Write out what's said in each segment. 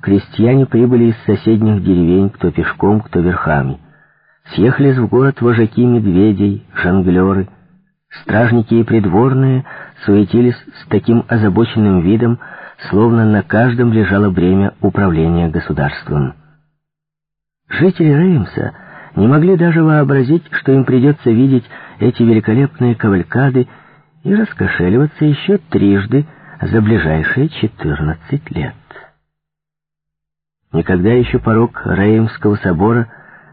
крестьяне прибыли из соседних деревень, кто пешком, кто верхами. Съехались в город вожаки медведей, жонглеры. Стражники и придворные суетились с таким озабоченным видом, словно на каждом лежало бремя управления государством. Жители Реймса не могли даже вообразить, что им придется видеть эти великолепные кавалькады и раскошеливаться еще трижды за ближайшие 14 лет. Никогда еще порог Реймского собора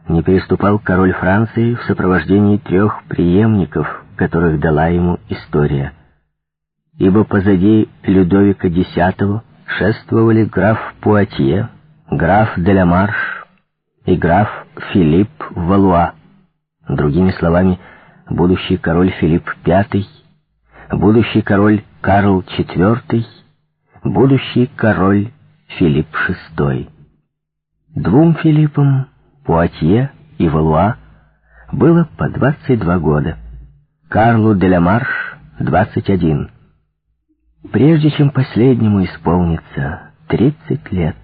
не переступал король Франции в сопровождении трех преемников, которых дала ему история. Ибо позади Людовика X шествовали граф Пуатье, граф Делямарш и граф Филипп Валуа. Другими словами, будущий король Филипп V, будущий король Карл IV, будущий король Филипп VI. Двум Филиппам, Пуатье и Валуа, было по 22 года. Карлу де ла Марш — 21. Прежде чем последнему исполнится 30 лет,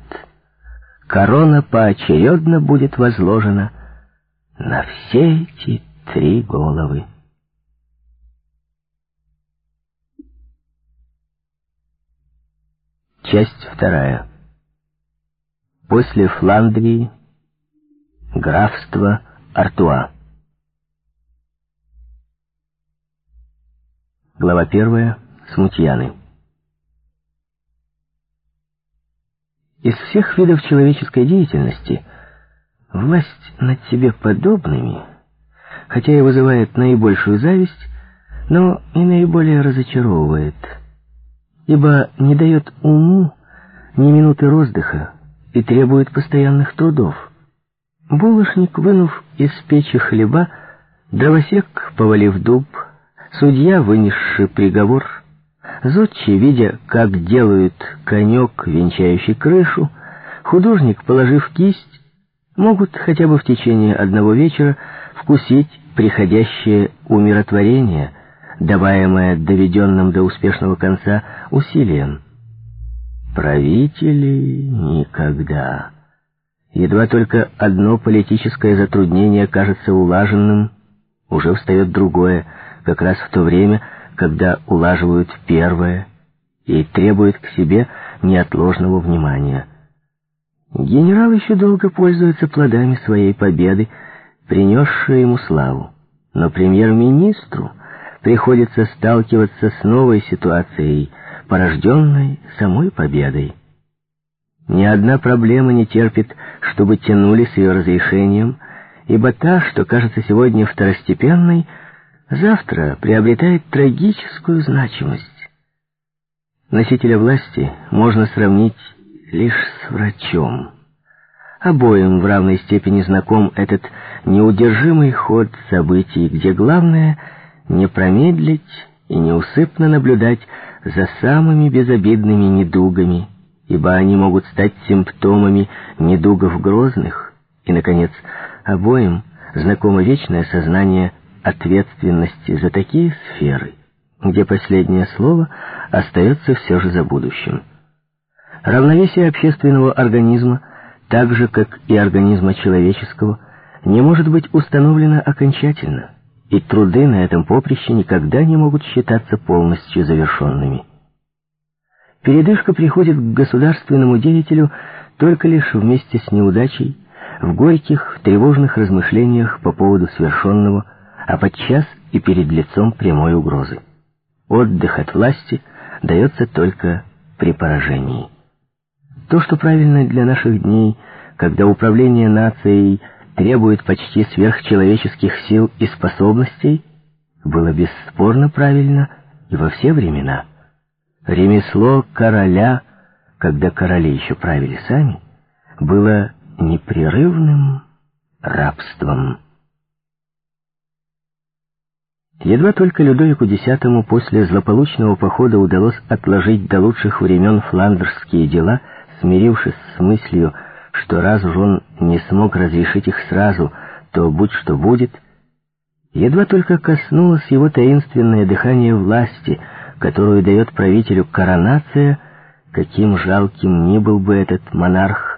корона поочередно будет возложена на все эти три головы. Часть вторая. После Фландрии графство Артуа. Глава первая. Смутьяны. Из всех видов человеческой деятельности власть над себе подобными, хотя и вызывает наибольшую зависть, но и наиболее разочаровывает, ибо не дает уму ни минуты роздыха, и требует постоянных трудов. Булочник, вынув из печи хлеба, дровосек, повалив дуб, судья, вынесший приговор, зодчий, видя, как делают конек, венчающий крышу, художник, положив кисть, могут хотя бы в течение одного вечера вкусить приходящее умиротворение, даваемое доведенным до успешного конца усилием. Правители никогда. Едва только одно политическое затруднение кажется улаженным, уже встает другое, как раз в то время, когда улаживают первое и требует к себе неотложного внимания. Генерал еще долго пользуется плодами своей победы, принесшей ему славу. Но премьер-министру приходится сталкиваться с новой ситуацией – порожденной самой победой. Ни одна проблема не терпит, чтобы тянули с ее разрешением, ибо та, что кажется сегодня второстепенной, завтра приобретает трагическую значимость. Носителя власти можно сравнить лишь с врачом. Обоим в равной степени знаком этот неудержимый ход событий, где главное не промедлить и неусыпно наблюдать за самыми безобидными недугами, ибо они могут стать симптомами недугов грозных, и, наконец, обоим знакомо вечное сознание ответственности за такие сферы, где последнее слово остается все же за будущим. Равновесие общественного организма, так же, как и организма человеческого, не может быть установлено окончательно и труды на этом поприще никогда не могут считаться полностью завершенными. Передышка приходит к государственному деятелю только лишь вместе с неудачей, в горьких, тревожных размышлениях по поводу свершенного, а подчас и перед лицом прямой угрозы. Отдых от власти дается только при поражении. То, что правильно для наших дней, когда управление нацией – требует почти сверхчеловеческих сил и способностей, было бесспорно правильно и во все времена. Ремесло короля, когда короли еще правили сами, было непрерывным рабством. Едва только Людовику X после злополучного похода удалось отложить до лучших времен фландерские дела, смирившись с мыслью, что раз уж он не смог разрешить их сразу, то будь что будет, едва только коснулось его таинственное дыхание власти, которую дает правителю коронация, Каким жалким ни был бы этот монарх,